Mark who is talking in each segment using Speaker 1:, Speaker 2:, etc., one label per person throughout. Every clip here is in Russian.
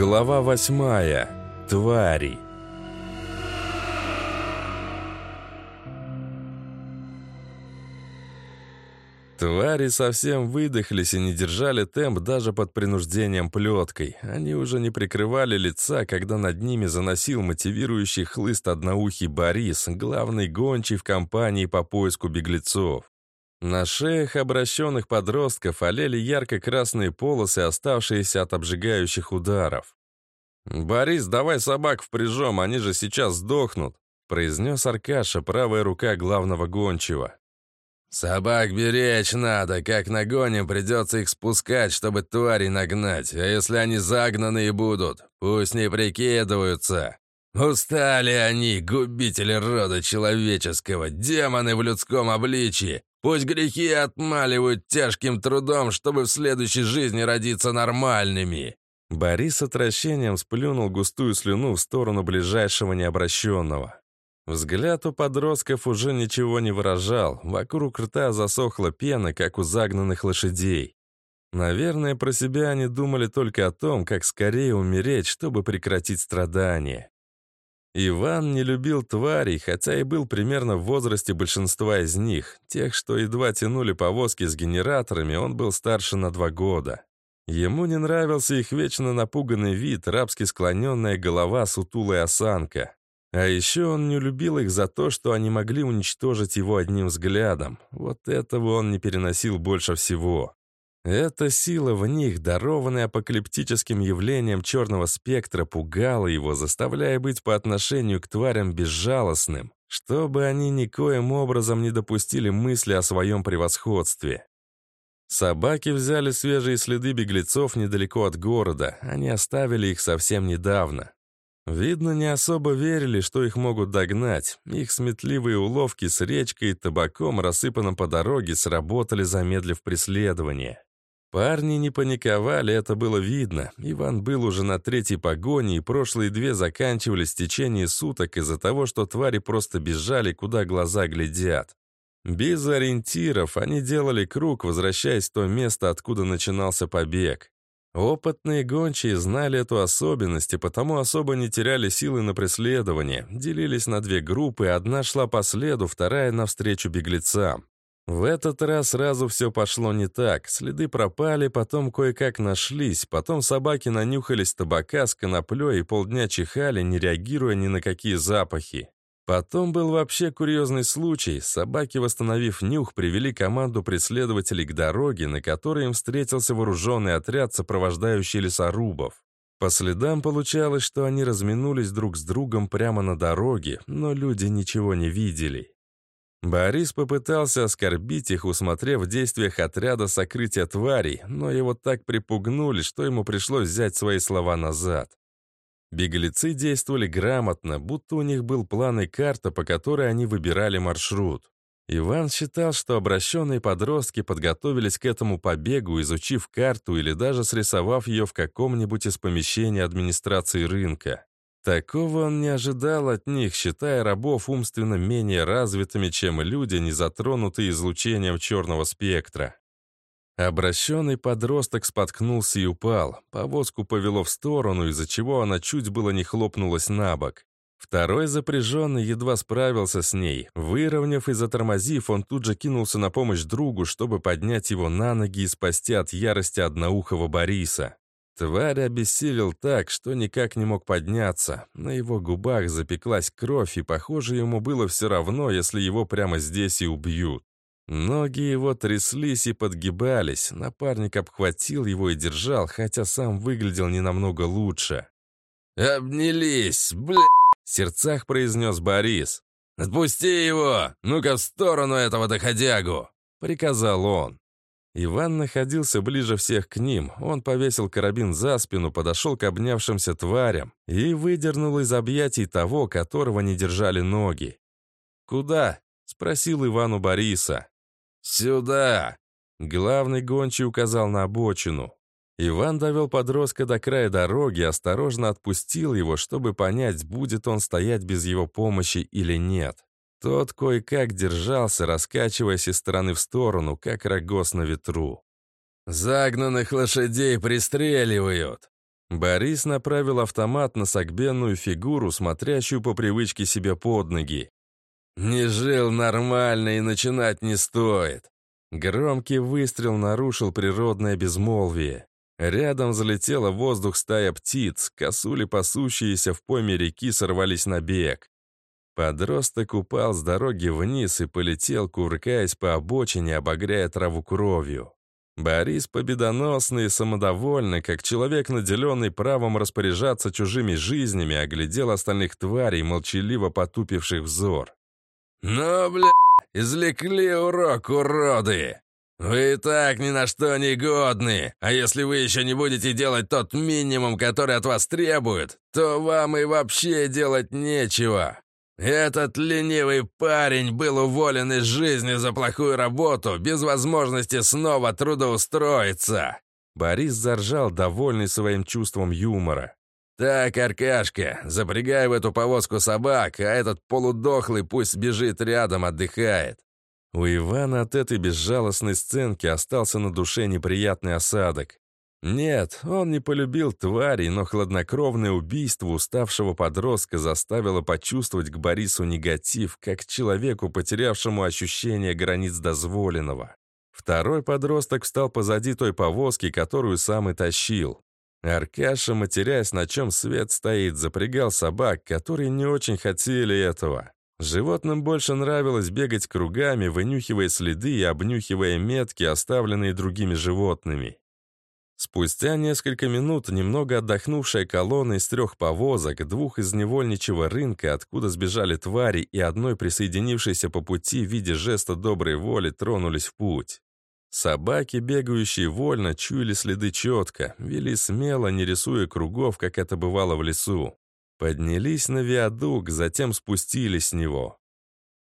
Speaker 1: Глава восьмая. Твари. Твари совсем выдохлись и не держали темп даже под принуждением плеткой. Они уже не прикрывали лица, когда над ними заносил мотивирующий хлыст одноухий Борис, главный гончий в компании по поиску беглецов. На шеях обращенных подростков олели ярко-красные полосы, оставшиеся от обжигающих ударов. «Борис, давай собак впряжем, они же сейчас сдохнут», произнес Аркаша, правая рука главного гончего.
Speaker 2: «Собак беречь надо, как нагоним, придется их спускать, чтобы твари нагнать, а если они загнанные будут, пусть не прикидываются. Устали они, губители рода человеческого, демоны в людском обличии, Пусть грехи отмаливают тяжким трудом, чтобы в следующей жизни родиться нормальными».
Speaker 1: Борис с отвращением сплюнул густую слюну в сторону ближайшего необращенного. Взгляд у подростков уже ничего не выражал, вокруг рта засохла пена, как у загнанных лошадей. Наверное, про себя они думали только о том, как скорее умереть, чтобы прекратить страдания. Иван не любил тварей, хотя и был примерно в возрасте большинства из них. Тех, что едва тянули повозки с генераторами, он был старше на два года. Ему не нравился их вечно напуганный вид, рабски склоненная голова, сутулая осанка. А еще он не любил их за то, что они могли уничтожить его одним взглядом. Вот этого он не переносил больше всего. Эта сила в них, дарованная апокалиптическим явлением черного спектра, пугала его, заставляя быть по отношению к тварям безжалостным, чтобы они никоим образом не допустили мысли о своем превосходстве. Собаки взяли свежие следы беглецов недалеко от города, они оставили их совсем недавно. Видно, не особо верили, что их могут догнать. Их сметливые уловки с речкой и табаком, рассыпанным по дороге, сработали, замедлив преследование. Парни не паниковали, это было видно. Иван был уже на третьей погоне, и прошлые две заканчивались в течение суток из-за того, что твари просто бежали, куда глаза глядят. Без ориентиров они делали круг, возвращаясь в то место, откуда начинался побег. Опытные гончие знали эту особенность и потому особо не теряли силы на преследование, делились на две группы, одна шла по следу, вторая навстречу беглецам. В этот раз сразу все пошло не так. Следы пропали, потом кое-как нашлись, потом собаки нанюхались табака с коноплей и полдня чихали, не реагируя ни на какие запахи. Потом был вообще курьезный случай. Собаки, восстановив нюх, привели команду преследователей к дороге, на которой им встретился вооруженный отряд, сопровождающий лесорубов. По следам получалось, что они разминулись друг с другом прямо на дороге, но люди ничего не видели. Борис попытался оскорбить их, усмотрев в действиях отряда сокрытия тварей, но его так припугнули, что ему пришлось взять свои слова назад. Беглецы действовали грамотно, будто у них был план и карта, по которой они выбирали маршрут. Иван считал, что обращенные подростки подготовились к этому побегу, изучив карту или даже срисовав ее в каком-нибудь из помещений администрации рынка. Такого он не ожидал от них, считая рабов умственно менее развитыми, чем люди, не затронутые излучением черного спектра. Обращенный подросток споткнулся и упал. Повозку повело в сторону, из-за чего она чуть было не хлопнулась на бок. Второй запряженный едва справился с ней. Выровняв и затормозив, он тут же кинулся на помощь другу, чтобы поднять его на ноги и спасти от ярости одноухого Бориса. Тварь обессилел так, что никак не мог подняться. На его губах запеклась кровь, и, похоже, ему было все равно, если его прямо здесь и убьют. Ноги его тряслись и подгибались. Напарник обхватил его и держал, хотя сам выглядел не намного лучше.
Speaker 2: «Обнялись, бля!» — в сердцах произнес Борис. «Отпусти его! Ну-ка в сторону этого доходягу!» — приказал он.
Speaker 1: Иван находился ближе всех к ним. Он повесил карабин за спину, подошел к обнявшимся тварям и выдернул из объятий того, которого не держали ноги. «Куда?» — спросил Иван у Бориса.
Speaker 2: «Сюда!»
Speaker 1: Главный гончий указал на обочину. Иван довел подростка до края дороги, осторожно отпустил его, чтобы понять, будет он стоять без его помощи или нет. Тот кое-как держался, раскачиваясь из стороны в сторону, как рогоз на ветру.
Speaker 2: «Загнанных лошадей пристреливают!»
Speaker 1: Борис направил автомат на согбенную фигуру, смотрящую по привычке себе под ноги.
Speaker 2: «Не жил нормально и начинать не стоит!»
Speaker 1: Громкий выстрел нарушил природное безмолвие. Рядом залетела воздух стая птиц, косули, пасущиеся в пойме реки, сорвались на бег. Подросток упал с дороги вниз и полетел, кувыркаясь по обочине, обогряя траву кровью. Борис победоносный и самодовольный, как человек, наделенный правом распоряжаться чужими жизнями, оглядел остальных тварей, молчаливо потупивших взор.
Speaker 2: «Ну, бля, извлекли урок, уроды! Вы и так ни на что не годны, а если вы еще не будете делать тот минимум, который от вас требуют, то вам и вообще делать нечего. Этот ленивый парень был уволен из жизни за плохую работу, без возможности снова трудоустроиться.
Speaker 1: Борис заржал, довольный своим чувством юмора.
Speaker 2: «Так, Аркашка, запрягай в эту повозку собак, а этот полудохлый пусть бежит рядом, отдыхает».
Speaker 1: У Ивана от этой безжалостной сценки остался на душе неприятный осадок. Нет, он не полюбил тварей, но хладнокровное убийство уставшего подростка заставило почувствовать к Борису негатив, как человеку, потерявшему ощущение границ дозволенного. Второй подросток встал позади той повозки, которую сам и тащил. Аркаша, матерясь, на чем свет стоит, запрягал собак, которые не очень хотели этого. Животным больше нравилось бегать кругами, вынюхивая следы и обнюхивая метки, оставленные другими животными. Спустя несколько минут немного отдохнувшая колонна из трех повозок, двух из невольничего рынка, откуда сбежали твари, и одной присоединившейся по пути в виде жеста доброй воли, тронулись в путь. Собаки, бегающие вольно, чуяли следы четко, вели смело, не рисуя кругов, как это бывало в лесу. Поднялись на виадук, затем спустились с него.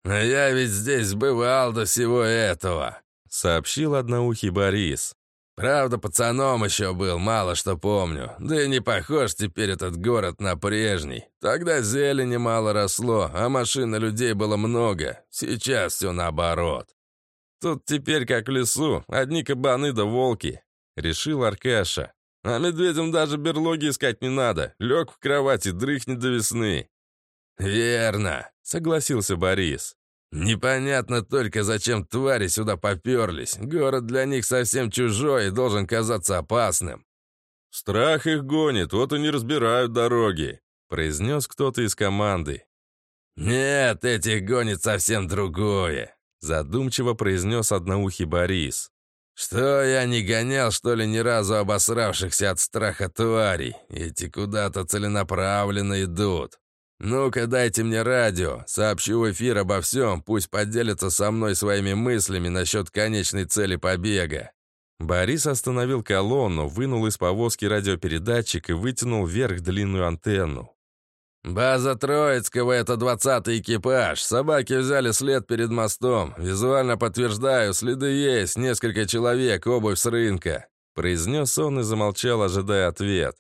Speaker 2: «А я ведь здесь бывал до всего этого», —
Speaker 1: сообщил одноухий Борис.
Speaker 2: Правда, пацаном еще был, мало что помню. Да и не похож теперь этот город на прежний. Тогда зелени мало росло, а машин и людей было много. Сейчас все наоборот.
Speaker 1: Тут теперь как в лесу, одни кабаны да волки, решил Аркаша. А медведям даже берлоги искать не надо. Лег в кровати, дрыхни до весны.
Speaker 2: «Верно», — согласился Борис. Непонятно только, зачем твари сюда поперлись. Город для них совсем чужой и должен казаться опасным.
Speaker 1: «Страх их гонит, вот и не разбирают дороги», — произнес кто-то из команды.
Speaker 2: «Нет, этих гонит совсем другое», —
Speaker 1: задумчиво произнес одноухий Борис.
Speaker 2: «Что, я не гонял, что ли, ни разу обосравшихся от страха тварей? Эти куда-то целенаправленно идут. «Ну-ка, дайте мне радио, сообщу в эфир обо всем, пусть поделится со мной своими мыслями насчет конечной цели побега».
Speaker 1: Борис остановил колонну, вынул из повозки радиопередатчик и вытянул вверх длинную антенну.
Speaker 2: «База Троицкого — это двадцатый экипаж. Собаки взяли след перед мостом. Визуально подтверждаю, следы есть, несколько человек, обувь с рынка», —
Speaker 1: произнес он и замолчал, ожидая ответ.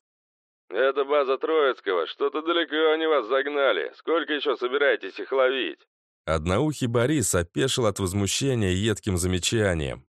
Speaker 3: «Это база Троицкого. Что-то далеко они вас загнали. Сколько еще собираетесь их ловить?»
Speaker 1: Одноухий Борис опешил от возмущения едким замечанием.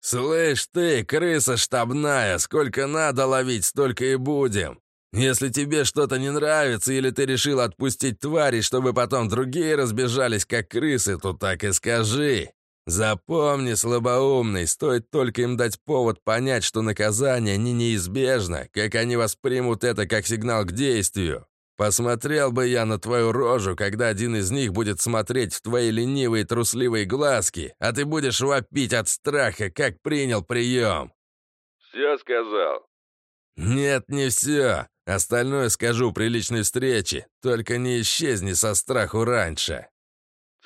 Speaker 2: «Слышь ты, крыса штабная, сколько надо ловить, столько и будем. Если тебе что-то не нравится или ты решил отпустить твари, чтобы потом другие разбежались, как крысы, то так и скажи. Запомни, слабоумный, стоит только им дать повод понять, что наказание не неизбежно, как они воспримут это как сигнал к действию. Посмотрел бы я на твою рожу, когда один из них будет смотреть в твои ленивые трусливые глазки, а ты будешь вопить от страха, как принял прием.
Speaker 3: Все сказал.
Speaker 2: Нет, не все. Остальное скажу при личной встрече, только не исчезни со страху раньше.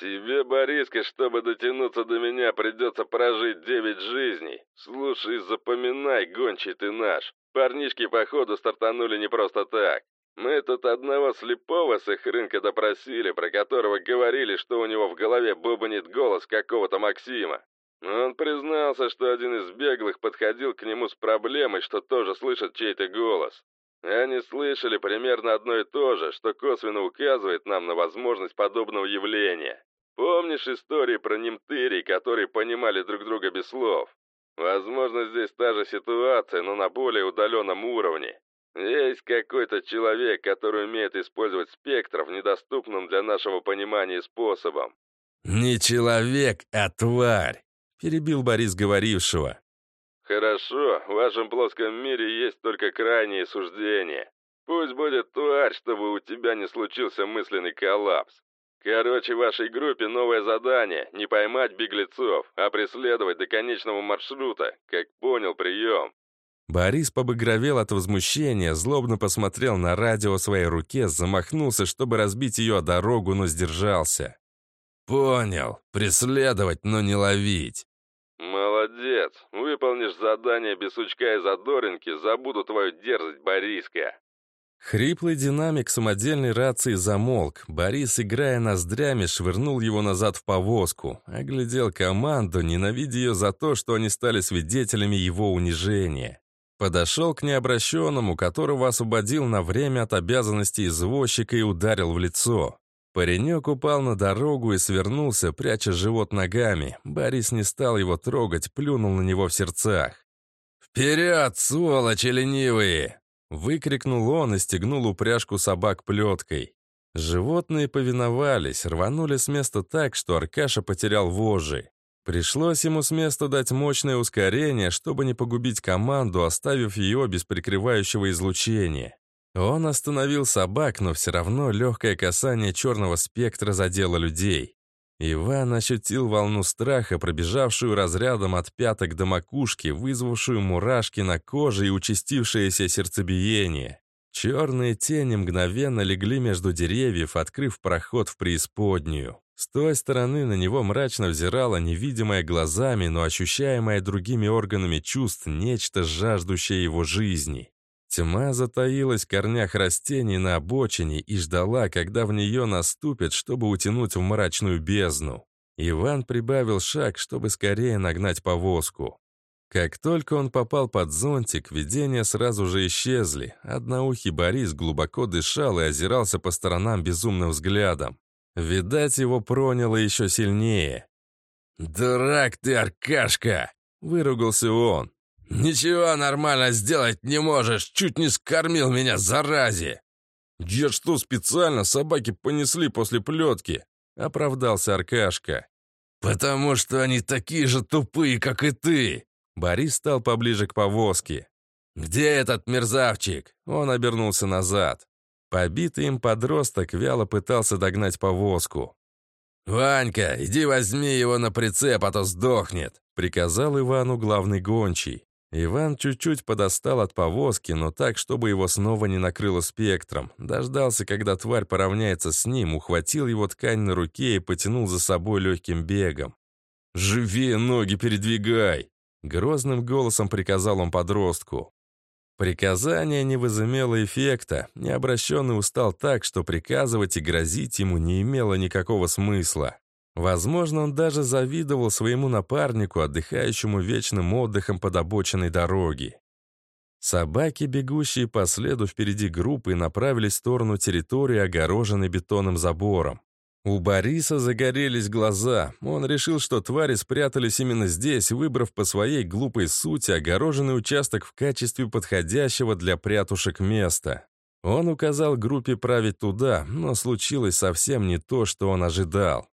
Speaker 3: «Тебе, Бориска, чтобы дотянуться до меня, придется прожить девять жизней. Слушай, запоминай, гончий ты наш. Парнишки, походу, стартанули не просто так. Мы тут одного слепого с их рынка допросили, про которого говорили, что у него в голове бубнит голос какого-то Максима. Он признался, что один из беглых подходил к нему с проблемой, что тоже слышит чей-то голос. Они слышали примерно одно и то же, что косвенно указывает нам на возможность подобного явления. Помнишь истории про немтырей, которые понимали друг друга без слов? Возможно, здесь та же ситуация, но на более удаленном уровне. Есть какой-то человек, который умеет использовать спектров недоступным для нашего понимания способом.
Speaker 1: «Не человек, а тварь!» — перебил Борис говорившего.
Speaker 3: «Хорошо, в вашем плоском мире есть только крайние суждения. Пусть будет тварь, чтобы у тебя не случился мысленный коллапс. Короче, вашей группе новое задание — не поймать беглецов, а преследовать до конечного маршрута. Как понял, прием.
Speaker 1: Борис побагровел от возмущения, злобно посмотрел на радио в своей руке, замахнулся, чтобы разбить ее о дорогу, но сдержался. «Понял. Преследовать, но не ловить».
Speaker 3: «Молодец. Выполнишь задание без сучка и задоринки, забуду твою дерзость, Бориска».
Speaker 1: Хриплый динамик самодельной рации замолк. Борис, играя ноздрями, швырнул его назад в повозку. Оглядел команду, ненавидя ее за то, что они стали свидетелями его унижения. Подошел к необращенному, которого освободил на время от обязанностей извозчика и ударил в лицо. Паренек упал на дорогу и свернулся, пряча живот ногами. Борис не стал его трогать, плюнул на него в сердцах. «Вперед, сволочи ленивые!» Выкрикнул он и стегнул упряжку собак плеткой. Животные повиновались, рванули с места так, что Аркаша потерял вожжи. Пришлось ему с места дать мощное ускорение, чтобы не погубить команду, оставив ее без прикрывающего излучения. Он остановил собак, но все равно легкое касание черного спектра задело людей. Иван ощутил волну страха, пробежавшую разрядом от пяток до макушки, вызвавшую мурашки на коже и участившееся сердцебиение. Черные тени мгновенно легли между деревьев, открыв проход в преисподнюю. С той стороны на него мрачно взирало невидимое глазами, но ощущаемое другими органами чувств нечто жаждущее его жизни. Тьма затаилась в корнях растений на обочине и ждала, когда в нее наступят, чтобы утянуть в мрачную бездну. Иван прибавил шаг, чтобы скорее нагнать повозку. Как только он попал под зонтик, видения сразу же исчезли. Одноухий Борис глубоко дышал и озирался по сторонам безумным взглядом. Видать, его проняло еще сильнее. «Дурак ты, Аркашка!» — выругался он. «Ничего нормально сделать не можешь, чуть не скормил меня, заразе!» «Я что, специально собаки понесли после плетки?» — оправдался Аркашка. «Потому что они такие же тупые, как и ты!» Борис стал поближе к повозке. «Где этот мерзавчик?» Он обернулся назад. Побитый им подросток вяло пытался догнать повозку. «Ванька, иди возьми его на прицеп, а то сдохнет», — приказал Ивану главный гончий. Иван чуть-чуть подостал от повозки, но так, чтобы его снова не накрыло спектром. Дождался, когда тварь поравняется с ним, ухватил его ткань на руке и потянул за собой легким бегом. «Живее ноги передвигай!» Грозным голосом приказал он подростку. Приказание не возымело эффекта, необращенный устал так, что приказывать и грозить ему не имело никакого смысла. Возможно, он даже завидовал своему напарнику, отдыхающему вечным отдыхом под обочиной дороги. Собаки, бегущие по следу впереди группы, направились в сторону территории, огороженной бетонным забором. У Бориса загорелись глаза. Он решил, что твари спрятались именно здесь, выбрав по своей глупой сути огороженный участок в качестве подходящего для прятушек места. Он указал группе править туда, но случилось совсем не то, что он ожидал.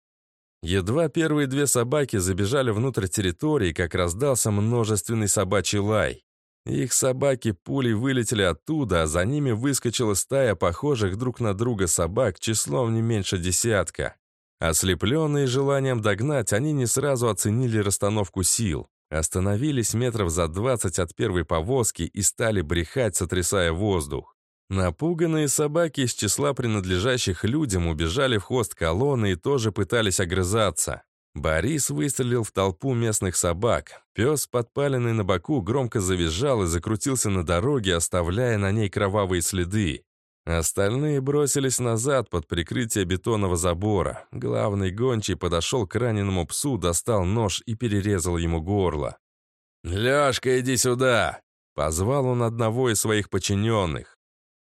Speaker 1: Едва первые две собаки забежали внутрь территории, как раздался множественный собачий лай. Их собаки пулей вылетели оттуда, а за ними выскочила стая похожих друг на друга собак числом не меньше десятка. Ослепленные желанием догнать, они не сразу оценили расстановку сил. Остановились метров за двадцать от первой повозки и стали брехать, сотрясая воздух. Напуганные собаки из числа принадлежащих людям убежали в хвост колонны и тоже пытались огрызаться. Борис выстрелил в толпу местных собак. Пес, подпаленный на боку, громко завизжал и закрутился на дороге, оставляя на ней кровавые следы. Остальные бросились назад под прикрытие бетонного забора. Главный гончий подошел к раненому псу, достал нож и перерезал ему горло. «Лёшка, иди сюда!» — позвал он одного из своих подчиненных.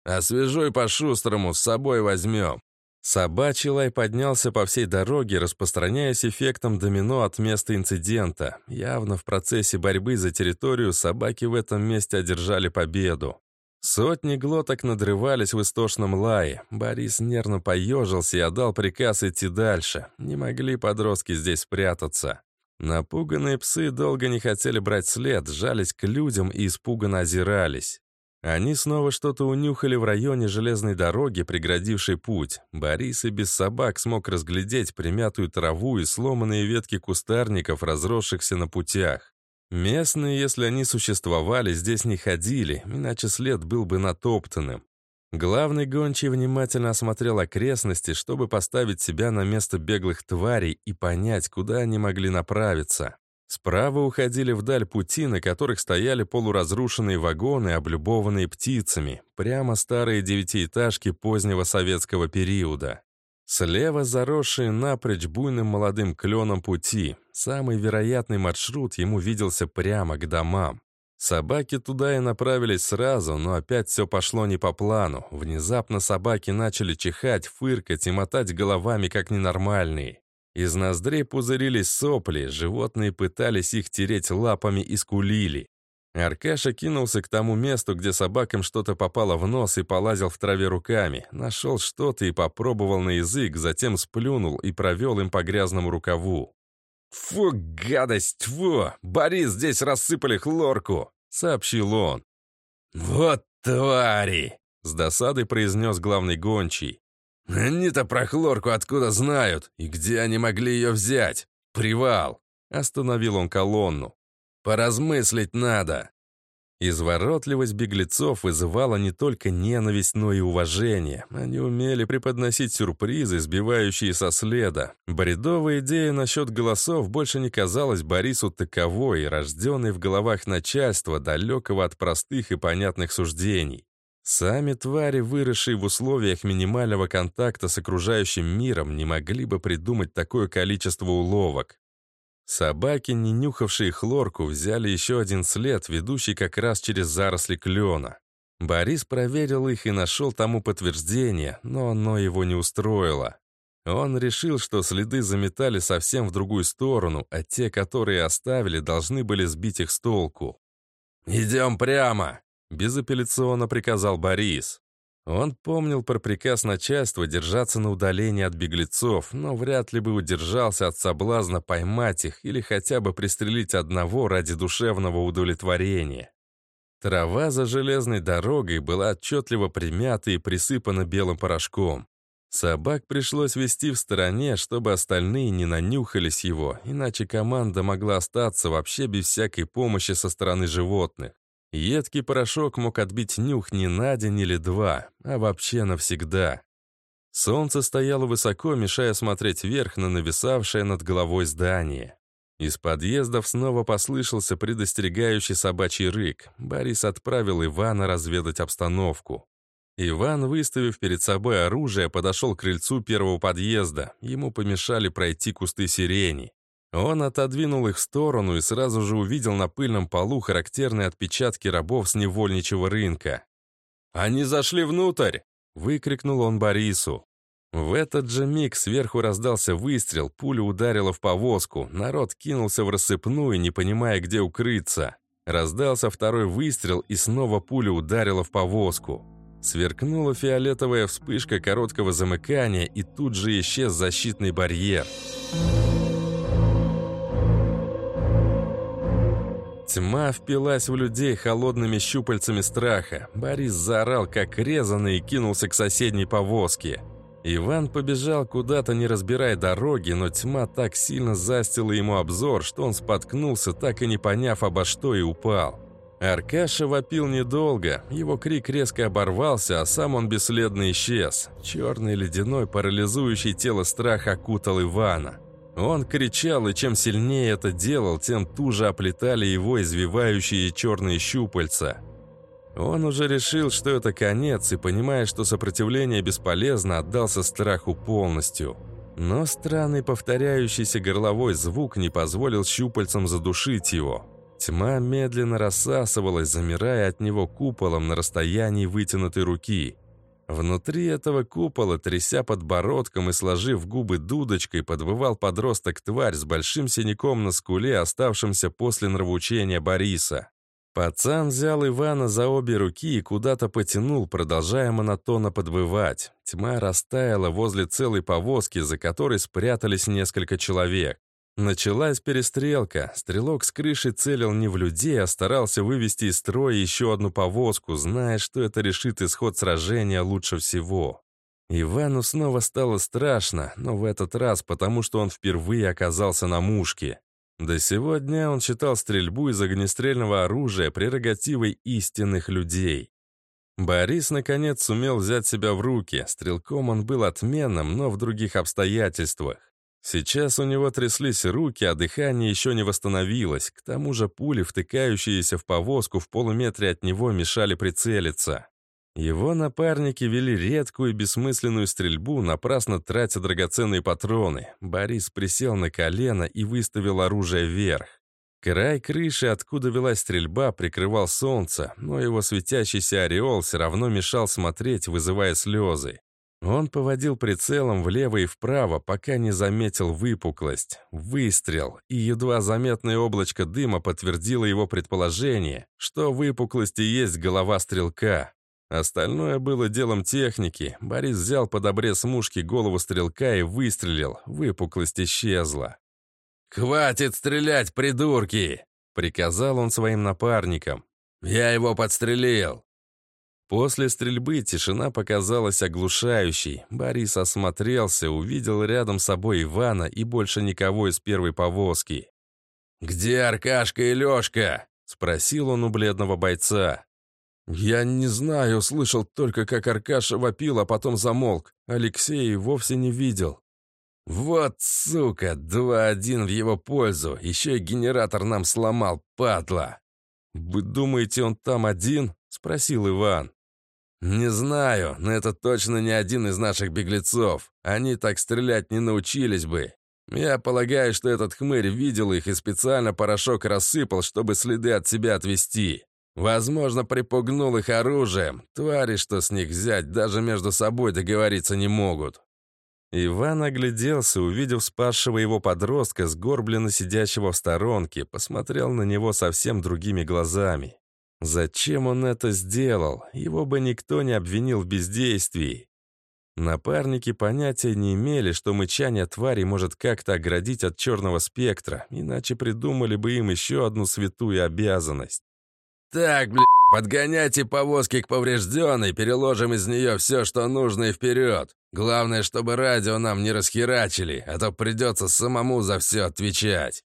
Speaker 1: «Освежуй по-шустрому, с собой возьмем». Собачий лай поднялся по всей дороге, распространяясь эффектом домино от места инцидента. Явно в процессе борьбы за территорию собаки в этом месте одержали победу. Сотни глоток надрывались в истошном лае. Борис нервно поежился и отдал приказ идти дальше. Не могли подростки здесь спрятаться. Напуганные псы долго не хотели брать след, сжались к людям и испуганно озирались. Они снова что-то унюхали в районе железной дороги, преградившей путь. Борис и без собак смог разглядеть примятую траву и сломанные ветки кустарников, разросшихся на путях. Местные, если они существовали, здесь не ходили, иначе след был бы натоптанным. Главный гончий внимательно осмотрел окрестности, чтобы поставить себя на место беглых тварей и понять, куда они могли направиться. Справа уходили вдаль пути, на которых стояли полуразрушенные вагоны, облюбованные птицами, прямо старые девятиэтажки позднего советского периода. Слева заросшие напрочь буйным молодым кленом пути. Самый вероятный маршрут ему виделся прямо к домам. Собаки туда и направились сразу, но опять все пошло не по плану. Внезапно собаки начали чихать, фыркать и мотать головами, как ненормальные. Из ноздрей пузырились сопли, животные пытались их тереть лапами и скулили. Аркаша кинулся к тому месту, где собакам что-то попало в нос и полазил в траве руками. Нашел что-то и попробовал на язык, затем сплюнул и провел им по грязному рукаву. «Фу, гадость, фу! Борис, здесь рассыпали хлорку!» — сообщил он. «Вот твари!» — с досадой произнес главный гончий. «Они-то про хлорку откуда знают? И где они могли ее взять? Привал!» Остановил он колонну. «Поразмыслить надо!» Изворотливость беглецов вызывала не только ненависть, но и уважение. Они умели преподносить сюрпризы, сбивающие со следа. Бредовая идея насчет голосов больше не казалась Борису таковой, рожденной в головах начальства, далекого от простых и понятных суждений. Сами твари, выросшие в условиях минимального контакта с окружающим миром, не могли бы придумать такое количество уловок. Собаки, не нюхавшие хлорку, взяли еще один след, ведущий как раз через заросли клена. Борис проверил их и нашел тому подтверждение, но оно его не устроило. Он решил, что следы заметали совсем в другую сторону, а те, которые оставили, должны были сбить их с толку. «Идем прямо!» Безапелляционно приказал Борис. Он помнил про приказ начальства держаться на удалении от беглецов, но вряд ли бы удержался от соблазна поймать их или хотя бы пристрелить одного ради душевного удовлетворения. Трава за железной дорогой была отчетливо примята и присыпана белым порошком. Собак пришлось вести в стороне, чтобы остальные не нанюхались его, иначе команда могла остаться вообще без всякой помощи со стороны животных. Едкий порошок мог отбить нюх не на день или два, а вообще навсегда. Солнце стояло высоко, мешая смотреть вверх на нависавшее над головой здание. Из подъездов снова послышался предостерегающий собачий рык. Борис отправил Ивана разведать обстановку. Иван, выставив перед собой оружие, подошел к крыльцу первого подъезда. Ему помешали пройти кусты сирени. Он отодвинул их в сторону и сразу же увидел на пыльном полу характерные отпечатки рабов с невольничего рынка. «Они зашли внутрь!» — выкрикнул он Борису. В этот же миг сверху раздался выстрел, пуля ударила в повозку, народ кинулся в рассыпную, не понимая, где укрыться. Раздался второй выстрел, и снова пуля ударила в повозку. Сверкнула фиолетовая вспышка короткого замыкания, и тут же исчез защитный барьер. Тьма впилась в людей холодными щупальцами страха. Борис заорал, как резанный, и кинулся к соседней повозке. Иван побежал куда-то, не разбирая дороги, но тьма так сильно застила ему обзор, что он споткнулся, так и не поняв обо что, и упал. Аркаша вопил недолго, его крик резко оборвался, а сам он бесследно исчез. Черный ледяной парализующий тело страх окутал Ивана. Он кричал, и чем сильнее это делал, тем туже оплетали его извивающие черные щупальца. Он уже решил, что это конец, и, понимая, что сопротивление бесполезно, отдался страху полностью. Но странный повторяющийся горловой звук не позволил щупальцам задушить его. Тьма медленно рассасывалась, замирая от него куполом на расстоянии вытянутой руки – Внутри этого купола, тряся подбородком и сложив губы дудочкой, подвывал подросток-тварь с большим синяком на скуле, оставшимся после нравоучения Бориса. Пацан взял Ивана за обе руки и куда-то потянул, продолжая монотонно подвывать. Тьма растаяла возле целой повозки, за которой спрятались несколько человек. Началась перестрелка. Стрелок с крыши целил не в людей, а старался вывести из строя еще одну повозку, зная, что это решит исход сражения лучше всего. Ивану снова стало страшно, но в этот раз потому, что он впервые оказался на мушке. До сего дня он считал стрельбу из огнестрельного оружия прерогативой истинных людей. Борис, наконец, сумел взять себя в руки. Стрелком он был отменным, но в других обстоятельствах. Сейчас у него тряслись руки, а дыхание еще не восстановилось. К тому же пули, втыкающиеся в повозку в полуметре от него, мешали прицелиться. Его напарники вели редкую и бессмысленную стрельбу, напрасно тратя драгоценные патроны. Борис присел на колено и выставил оружие вверх. Край крыши, откуда велась стрельба, прикрывал солнце, но его светящийся ореол все равно мешал смотреть, вызывая слезы. Он поводил прицелом влево и вправо, пока не заметил выпуклость. Выстрел, и едва заметное облачко дыма подтвердило его предположение, что выпуклость и есть голова стрелка. Остальное было делом техники. Борис взял под обрез мушки голову стрелка и выстрелил. Выпуклость исчезла.
Speaker 2: «Хватит стрелять, придурки!» — приказал он своим напарникам. «Я его подстрелил!»
Speaker 1: После стрельбы тишина показалась оглушающей. Борис осмотрелся, увидел рядом с собой Ивана и больше никого из первой повозки.
Speaker 2: «Где Аркашка и Лёшка?» — спросил он у бледного бойца.
Speaker 1: «Я не знаю, слышал только, как Аркаша вопил, а потом замолк. Алексей вовсе не видел».
Speaker 2: «Вот сука, два-один в его пользу, еще и генератор нам сломал, падла!»
Speaker 1: «Вы думаете, он там один?» — спросил Иван.
Speaker 2: «Не знаю, но это точно не один из наших беглецов. Они так стрелять не научились бы. Я полагаю, что этот хмырь видел их и специально порошок рассыпал, чтобы следы от себя отвести. Возможно, припугнул их оружием. Твари, что с них взять, даже между собой договориться не могут.
Speaker 1: Иван огляделся, увидев спасшего его подростка, сгорбленно сидящего в сторонке, посмотрел на него совсем другими глазами. Зачем он это сделал? Его бы никто не обвинил в бездействии. Напарники понятия не имели, что мычание твари может как-то оградить от черного спектра, иначе придумали бы им еще одну святую обязанность.
Speaker 2: «Так, бля, подгоняйте повозки к поврежденной, переложим из нее все, что нужно, и вперед. Главное, чтобы радио нам не расхерачили, а то придется самому за все отвечать».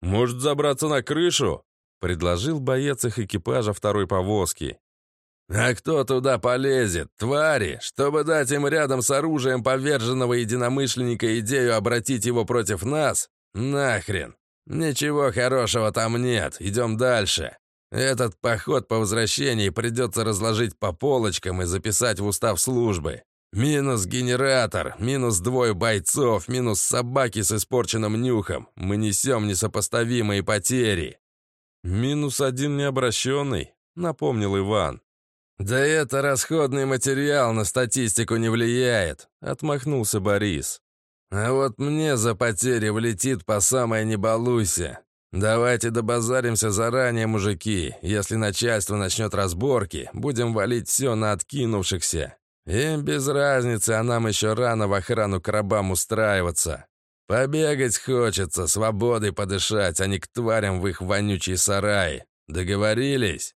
Speaker 1: «Может, забраться на крышу?» — предложил боец их экипажа второй повозки.
Speaker 2: «А кто туда полезет? Твари! Чтобы дать им рядом с оружием поверженного единомышленника идею обратить его против нас? Нахрен! Ничего хорошего там нет, идем дальше. Этот поход по возвращении придется разложить по полочкам и записать в устав службы. Минус генератор, минус двое бойцов, минус собаки с испорченным нюхом. Мы несем несопоставимые потери.
Speaker 1: «Минус один необращенный», — напомнил Иван.
Speaker 2: «Да это расходный материал на статистику не влияет», — отмахнулся Борис. «А вот мне за потери влетит по самое не. «Давайте добазаримся заранее, мужики. Если начальство начнет разборки, будем валить все на откинувшихся. Им без разницы, а нам еще рано в охрану к рабам устраиваться. Побегать хочется, свободой подышать, а не к тварям в их вонючий сарай. Договорились?»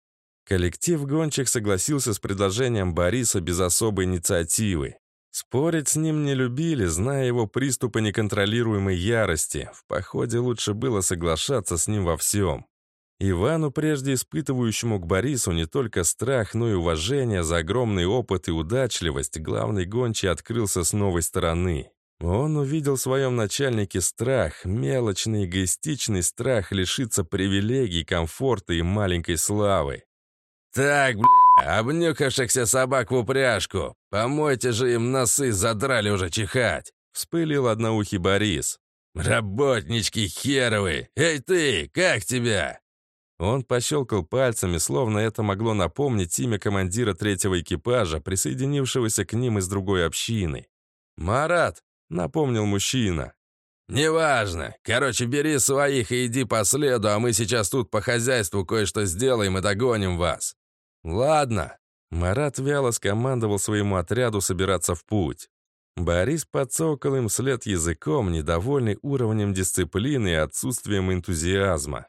Speaker 1: Коллектив гонщик согласился с предложением Бориса без особой инициативы. Спорить с ним не любили, зная его приступы неконтролируемой ярости. В походе лучше было соглашаться с ним во всем. Ивану, прежде испытывающему к Борису не только страх, но и уважение за огромный опыт и удачливость, главный гончий открылся с новой стороны. Он увидел в своем начальнике страх, мелочный эгоистичный страх лишиться привилегий, комфорта и маленькой славы.
Speaker 2: «Так, бля, обнюхавшихся собак в упряжку! Помойте же им носы, задрали уже чихать!»
Speaker 1: Вспылил одноухий Борис.
Speaker 2: «Работнички херовы! Эй ты, как тебя?»
Speaker 1: Он пощелкал пальцами, словно это могло напомнить имя командира третьего экипажа, присоединившегося к ним из другой общины. «Марат!» — напомнил мужчина.
Speaker 2: «Неважно. Короче, бери своих и иди по следу, а мы сейчас тут по хозяйству кое-что сделаем и догоним вас».
Speaker 1: «Ладно». Марат вяло скомандовал своему отряду собираться в путь. Борис подцокал им след языком, недовольный уровнем дисциплины и отсутствием энтузиазма.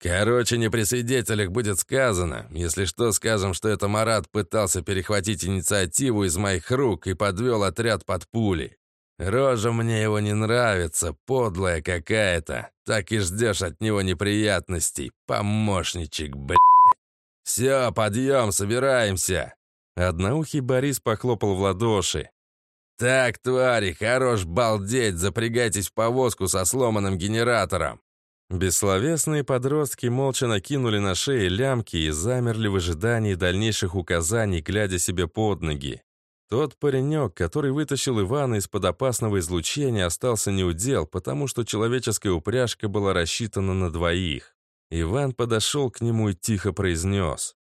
Speaker 2: «Короче, не при свидетелях будет сказано. Если что, скажем, что это Марат пытался перехватить инициативу из моих рук и подвел отряд под пули. Рожа мне его не нравится, подлая какая-то. Так и ждешь от него неприятностей. Помощничек, блядь. Все, подъем, собираемся!»
Speaker 1: Одноухий Борис похлопал в ладоши.
Speaker 2: «Так, твари, хорош балдеть, запрягайтесь в повозку со сломанным генератором!»
Speaker 1: Бессловесные подростки молча накинули на шеи лямки и замерли в ожидании дальнейших указаний, глядя себе под ноги. Тот паренек, который вытащил Ивана из-под опасного излучения, остался неудел, потому что человеческая упряжка была рассчитана на двоих. Иван подошел к нему и тихо произнес.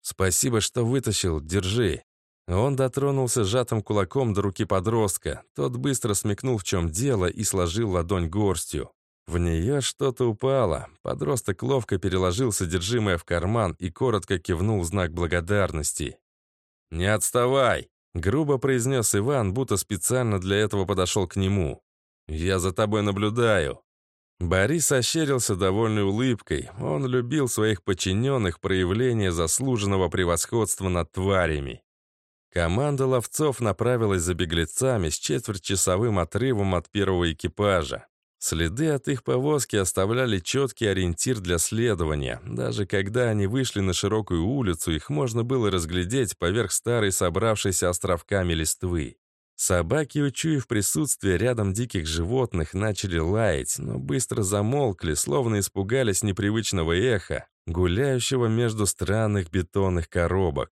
Speaker 1: «Спасибо, что вытащил, держи». Он дотронулся сжатым кулаком до руки подростка. Тот быстро смекнул, в чем дело, и сложил ладонь горстью. В нее что-то упало. Подросток ловко переложил содержимое в карман и коротко кивнул знак благодарности. «Не отставай!» — грубо произнес Иван, будто специально для этого подошел к нему. «Я за тобой наблюдаю». Борис ощерился довольной улыбкой. Он любил своих подчиненных проявления заслуженного превосходства над тварями. Команда ловцов направилась за беглецами с четвертьчасовым отрывом от первого экипажа. Следы от их повозки оставляли четкий ориентир для следования. Даже когда они вышли на широкую улицу, их можно было разглядеть поверх старой собравшейся островками листвы. Собаки, учуяв присутствие рядом диких животных, начали лаять, но быстро замолкли, словно испугались непривычного эха, гуляющего между странных бетонных коробок.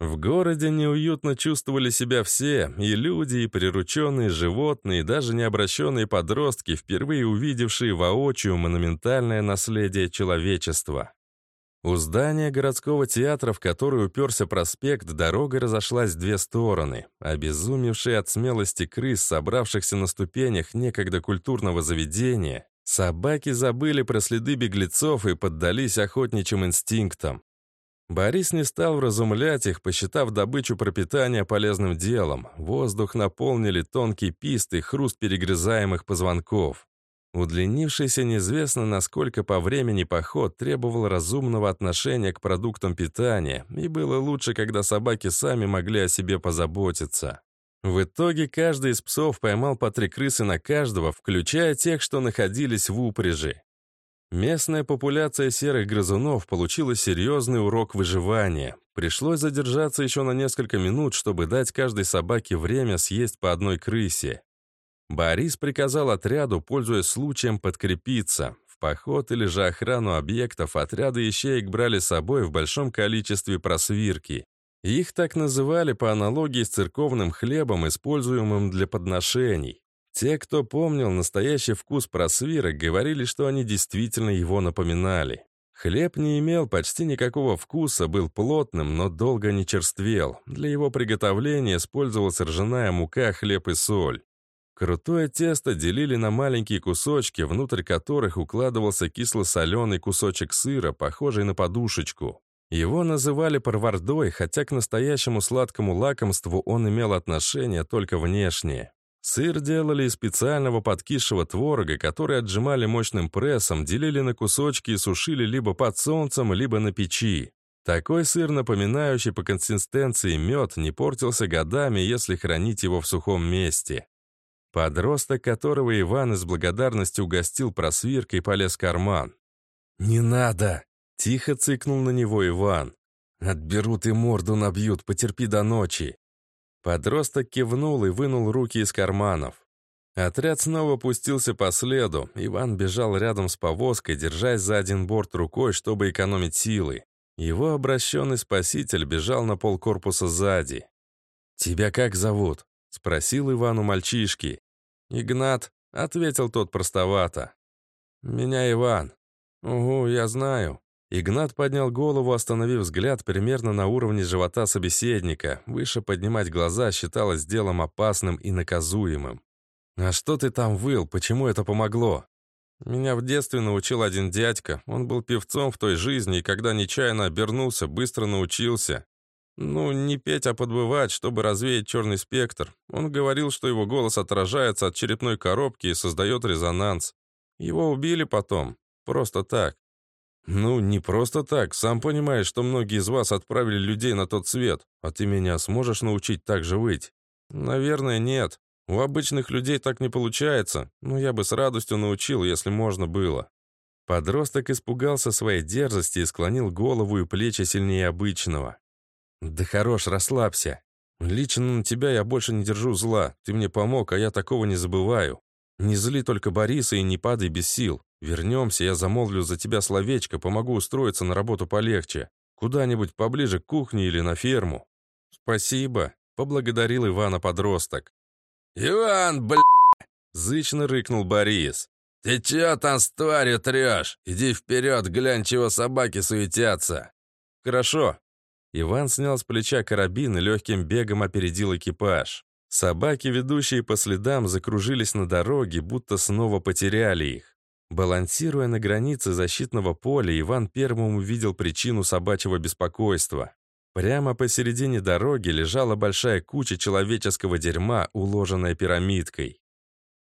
Speaker 1: В городе неуютно чувствовали себя все, и люди, и прирученные животные, и даже необращенные подростки, впервые увидевшие воочию монументальное наследие человечества. У здания городского театра, в который уперся проспект, дорога разошлась в две стороны. Обезумевшие от смелости крыс, собравшихся на ступенях некогда культурного заведения, собаки забыли про следы беглецов и поддались охотничьим инстинктам. Борис не стал вразумлять их, посчитав добычу пропитания полезным делом. Воздух наполнили тонкий пист и хруст перегрызаемых позвонков. Удлинившийся неизвестно насколько по времени поход требовал разумного отношения к продуктам питания, и было лучше, когда собаки сами могли о себе позаботиться. В итоге каждый из псов поймал по три крысы на каждого, включая тех, что находились в упряжи. Местная популяция серых грызунов получила серьезный урок выживания. Пришлось задержаться еще на несколько минут, чтобы дать каждой собаке время съесть по одной крысе. Борис приказал отряду, пользуясь случаем, подкрепиться. В поход или же охрану объектов отряды ищеек брали с собой в большом количестве просвирки. Их так называли по аналогии с церковным хлебом, используемым для подношений. Те, кто помнил настоящий вкус просвирок, говорили, что они действительно его напоминали. Хлеб не имел почти никакого вкуса, был плотным, но долго не черствел. Для его приготовления использовалась ржаная мука, хлеб и соль. Крутое тесто делили на маленькие кусочки, внутрь которых укладывался кисло-соленый кусочек сыра, похожий на подушечку. Его называли парвардой, хотя к настоящему сладкому лакомству он имел отношение только внешнее. Сыр делали из специального подкисшего творога, который отжимали мощным прессом, делили на кусочки и сушили либо под солнцем, либо на печи. Такой сыр, напоминающий по консистенции мед, не портился годами, если хранить его в сухом месте. Подросток, которого Иван из благодарности угостил просвиркой, полез в карман. «Не надо!» — тихо цыкнул на него Иван. «Отберут и морду набьют, потерпи до ночи». Подросток кивнул и вынул руки из карманов. Отряд снова пустился по следу. Иван бежал рядом с повозкой, держась за один борт рукой, чтобы экономить силы. Его обращенный спаситель бежал на полкорпуса сзади. «Тебя как зовут?» — спросил Иван у мальчишки. «Игнат», — ответил тот простовато. «Меня Иван». «Угу, я знаю». Игнат поднял голову, остановив взгляд примерно на уровне живота собеседника. Выше поднимать глаза считалось делом опасным и наказуемым. «А что ты там выл? Почему это помогло?» Меня в детстве научил один дядька. Он был певцом в той жизни, и когда нечаянно обернулся, быстро научился. Ну, не петь, а подбывать, чтобы развеять черный спектр. Он говорил, что его голос отражается от черепной коробки и создает резонанс. Его убили потом. Просто так. Ну, не просто так. Сам понимаешь, что многие из вас отправили людей на тот свет. А ты меня сможешь научить так же выть? Наверное, нет. У обычных людей так не получается, но я бы с радостью научил, если можно было. Подросток испугался своей дерзости и склонил голову и плечи сильнее обычного. «Да хорош, расслабься. Лично на тебя я больше не держу зла. Ты мне помог, а я такого не забываю. Не зли только Бориса и не падай без сил. Вернемся, я замолвлю за тебя словечко, помогу устроиться на работу полегче. Куда-нибудь поближе к кухне или на ферму». «Спасибо», — поблагодарил Ивана подросток.
Speaker 2: «Иван, бля!»
Speaker 1: — зычно рыкнул Борис.
Speaker 2: «Ты чё там с тварью трёшь? Иди вперед, глянь, чего собаки суетятся!»
Speaker 1: «Хорошо». Иван снял с плеча карабин и легким бегом опередил экипаж. Собаки, ведущие по следам, закружились на дороге, будто снова потеряли их. Балансируя на границе защитного поля, Иван первым увидел причину собачьего беспокойства. Прямо посередине дороги лежала большая куча человеческого дерьма, уложенная пирамидкой.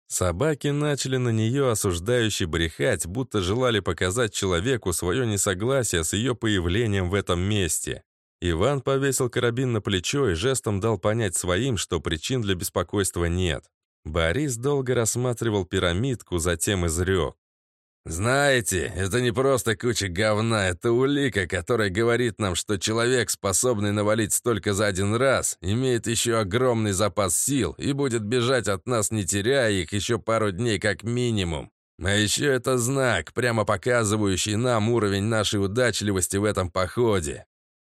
Speaker 1: Собаки начали на нее осуждающе брехать, будто желали показать человеку свое несогласие с ее появлением в этом месте. Иван повесил карабин на плечо и жестом дал понять своим, что причин для беспокойства нет. Борис долго рассматривал пирамидку, затем изрек.
Speaker 2: «Знаете, это не просто куча говна, это улика, которая говорит нам, что человек, способный навалить столько за один раз, имеет еще огромный запас сил и будет бежать от нас, не теряя их еще пару дней как минимум. А еще это знак, прямо показывающий нам уровень нашей удачливости в этом походе.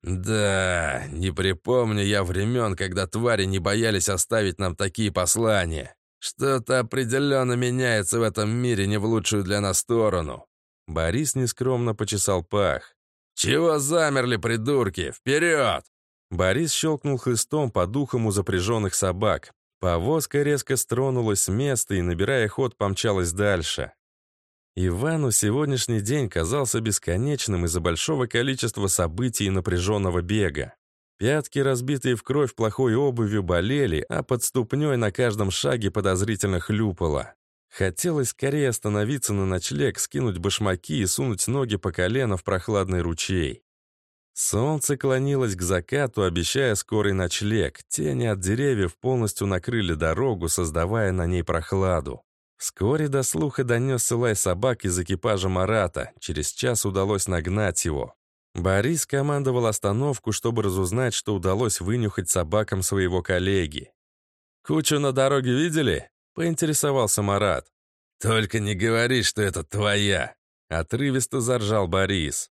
Speaker 2: Да, не припомню я времен, когда твари не боялись оставить нам такие послания. Что-то определенно меняется в этом мире не в лучшую для нас сторону.
Speaker 1: Борис нескромно почесал пах.
Speaker 2: «Чего замерли, придурки? Вперед!»
Speaker 1: Борис щелкнул хлыстом по духам у запряженных собак. Повозка резко стронулась с места и, набирая ход, помчалась дальше. Ивану сегодняшний день казался бесконечным из-за большого количества событий и напряженного бега. Пятки, разбитые в кровь плохой обувью, болели, а под ступней на каждом шаге подозрительно хлюпало. Хотелось скорее остановиться на ночлег, скинуть башмаки и сунуть ноги по колено в прохладный ручей. Солнце клонилось к закату, обещая скорый ночлег. Тени от деревьев полностью накрыли дорогу, создавая на ней прохладу. Вскоре до слуха донесся лай собак из экипажа Марата. Через час удалось нагнать его. Борис командовал остановку, чтобы разузнать, что удалось вынюхать собакам своего коллеги. «Кучу на дороге видели?» — поинтересовался Марат.
Speaker 2: «Только не говори, что это твоя!»
Speaker 1: — отрывисто заржал Борис.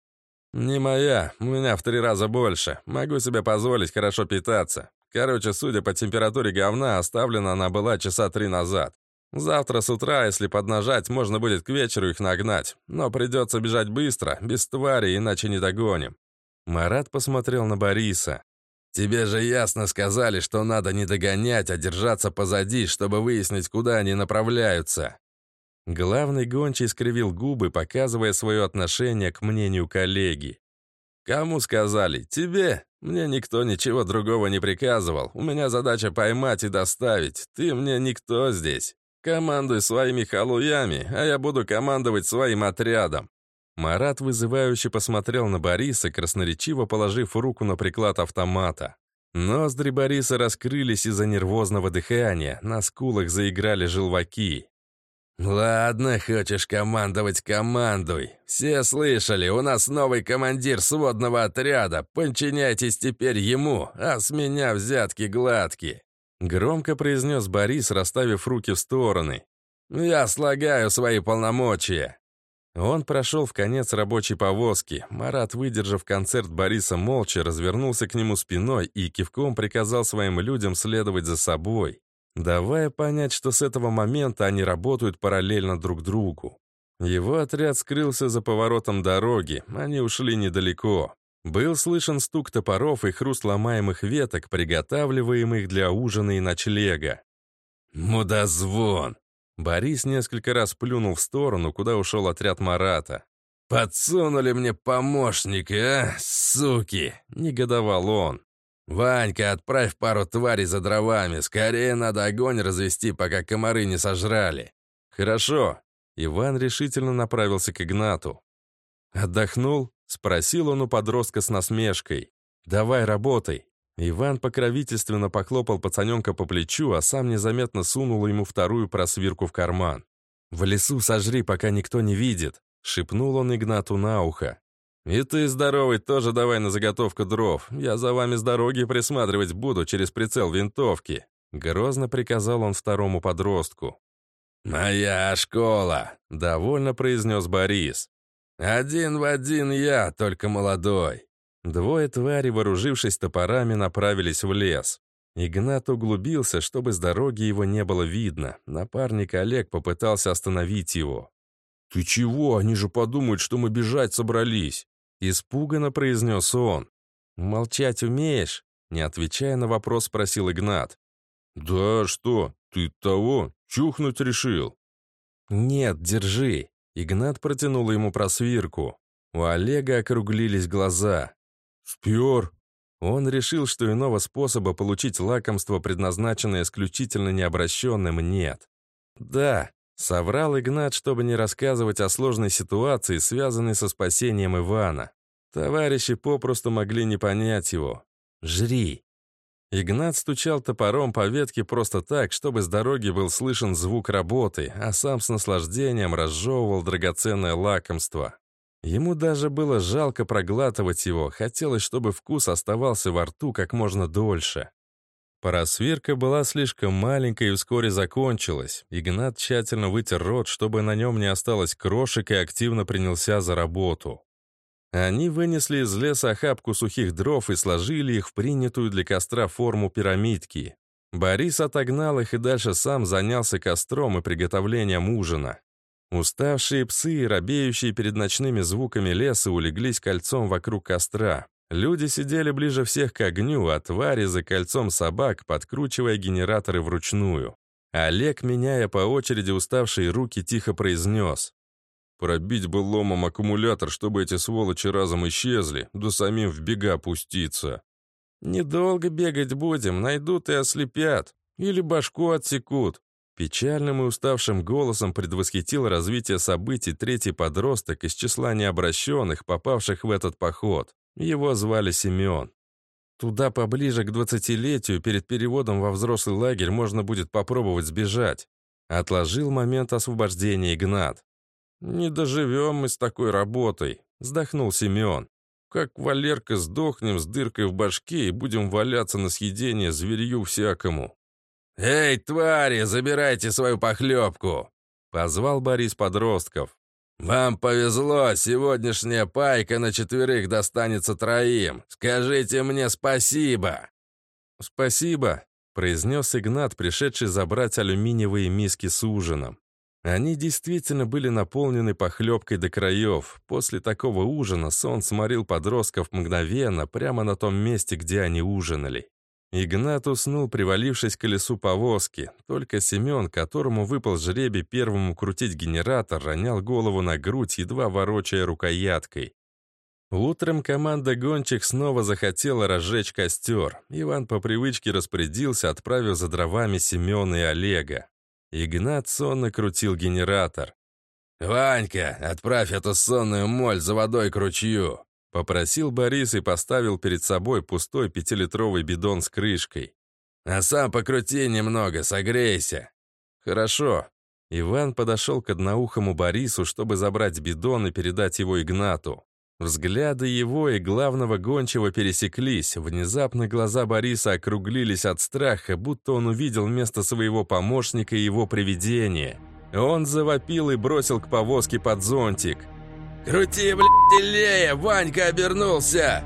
Speaker 1: «Не моя, у меня в три раза больше. Могу себе позволить хорошо питаться. Короче, судя по температуре говна, оставлена она была часа три назад. Завтра с утра, если поднажать, можно будет к вечеру их нагнать. Но придется бежать быстро, без твари, иначе не догоним». Марат посмотрел на Бориса.
Speaker 2: «Тебе же ясно сказали, что надо не догонять, а держаться позади, чтобы выяснить, куда они направляются».
Speaker 1: Главный гончий скривил губы, показывая свое отношение к мнению коллеги. «Кому сказали? Тебе? Мне никто ничего другого не приказывал. У меня задача поймать и доставить. Ты мне никто здесь. Командуй своими халуями, а я буду командовать своим отрядом». Марат вызывающе посмотрел на Бориса, красноречиво положив руку на приклад автомата. Ноздри Бориса раскрылись из-за нервозного дыхания, на скулах заиграли желваки.
Speaker 2: «Ладно, хочешь командовать, командуй. Все слышали, у нас новый командир сводного отряда. Подчиняйтесь теперь ему, а с меня взятки гладкие».
Speaker 1: Громко произнес Борис, расставив руки в стороны.
Speaker 2: «Я слагаю свои полномочия».
Speaker 1: Он прошел в конец рабочей повозки. Марат, выдержав концерт Бориса молча, развернулся к нему спиной и кивком приказал своим людям следовать за собой, давая понять, что с этого момента они работают параллельно друг другу. Его отряд скрылся за поворотом дороги, они ушли недалеко. Был слышен стук топоров и хруст ломаемых веток, приготавливаемых для ужина и ночлега.
Speaker 2: «Мудозвон!»
Speaker 1: Борис несколько раз плюнул в сторону, куда ушел отряд Марата.
Speaker 2: «Подсунули мне помощника, а, суки!» — негодовал он. «Ванька, отправь пару тварей за дровами. Скорее надо огонь развести, пока комары не сожрали».
Speaker 1: «Хорошо». Иван решительно направился к Игнату. «Отдохнул?» — спросил он у подростка с насмешкой. «Давай, работай». Иван покровительственно похлопал пацаненка по плечу, а сам незаметно сунул ему вторую просвирку в карман. «В лесу сожри, пока никто не видит», — шепнул он Игнату на ухо. «И ты, здоровый, тоже давай на заготовку дров. Я за вами с дороги присматривать буду через прицел винтовки», — грозно приказал он второму подростку.
Speaker 2: «Моя школа», — довольно произнес Борис. «Один в один я, только молодой».
Speaker 1: Двое тварей, вооружившись топорами, направились в лес. Игнат углубился, чтобы с дороги его не было видно. Напарник Олег попытался остановить его. «Ты чего? Они же подумают, что мы бежать собрались!» Испуганно произнес он. «Молчать умеешь?» Не отвечая на вопрос, спросил Игнат. «Да что, ты того, чухнуть решил?» «Нет, держи». Игнат протянул ему просвирку. У Олега округлились глаза. «Спер!» Он решил, что иного способа получить лакомство, предназначенное исключительно необращенным, нет. «Да», — соврал Игнат, чтобы не рассказывать о сложной ситуации, связанной со спасением Ивана. Товарищи попросту могли не понять его. «Жри!» Игнат стучал топором по ветке просто так, чтобы с дороги был слышен звук работы, а сам с наслаждением разжевывал драгоценное лакомство. Ему даже было жалко проглатывать его, хотелось, чтобы вкус оставался во рту как можно дольше. Парасвирка была слишком маленькой и вскоре закончилась. Игнат тщательно вытер рот, чтобы на нем не осталось крошек, и активно принялся за работу. Они вынесли из леса охапку сухих дров и сложили их в принятую для костра форму пирамидки. Борис отогнал их и дальше сам занялся костром и приготовлением ужина. Уставшие псы, робеющие перед ночными звуками леса, улеглись кольцом вокруг костра. Люди сидели ближе всех к огню, а твари за кольцом собак, подкручивая генераторы вручную. Олег, меняя по очереди уставшие руки, тихо произнес. «Пробить бы ломом аккумулятор, чтобы эти сволочи разом исчезли, да самим в бега опуститься». «Недолго бегать будем, найдут и ослепят. Или башку отсекут. Печальным и уставшим голосом предвосхитил развитие событий третий подросток из числа необращенных, попавших в этот поход. Его звали Семен. Туда поближе к двадцатилетию перед переводом во взрослый лагерь можно будет попробовать сбежать. Отложил момент освобождения Игнат. «Не доживем мы с такой работой», — вздохнул Семен. «Как Валерка сдохнем с дыркой в башке и будем валяться на съедение зверью всякому».
Speaker 2: «Эй, твари, забирайте свою похлебку!» — позвал Борис подростков. «Вам повезло, сегодняшняя пайка на четверых достанется троим. Скажите мне спасибо!»
Speaker 1: «Спасибо», — произнес Игнат, пришедший забрать алюминиевые миски с ужином. Они действительно были наполнены похлебкой до краев. После такого ужина сон сморил подростков мгновенно, прямо на том месте, где они ужинали. Игнат уснул, привалившись к колесу повозки. Только Семен, которому выпал жребий первому крутить генератор, ронял голову на грудь, едва ворочая рукояткой. Утром команда гончих снова захотела разжечь костер. Иван по привычке распорядился, отправив за дровами Семена и Олега. Игнат сонно крутил генератор.
Speaker 2: «Ванька, отправь эту сонную моль за водой к ручью!»
Speaker 1: Попросил Борис и поставил перед собой пустой пятилитровый бидон с крышкой.
Speaker 2: «А сам покрути немного, согрейся».
Speaker 1: «Хорошо». Иван подошел к одноухому Борису, чтобы забрать бидон и передать его Игнату. Взгляды его и главного гончего пересеклись. Внезапно глаза Бориса округлились от страха, будто он увидел вместо своего помощника его привидение. Он завопил и бросил к повозке под зонтик.
Speaker 2: «Крути, блядь, сильнее! Ванька обернулся!»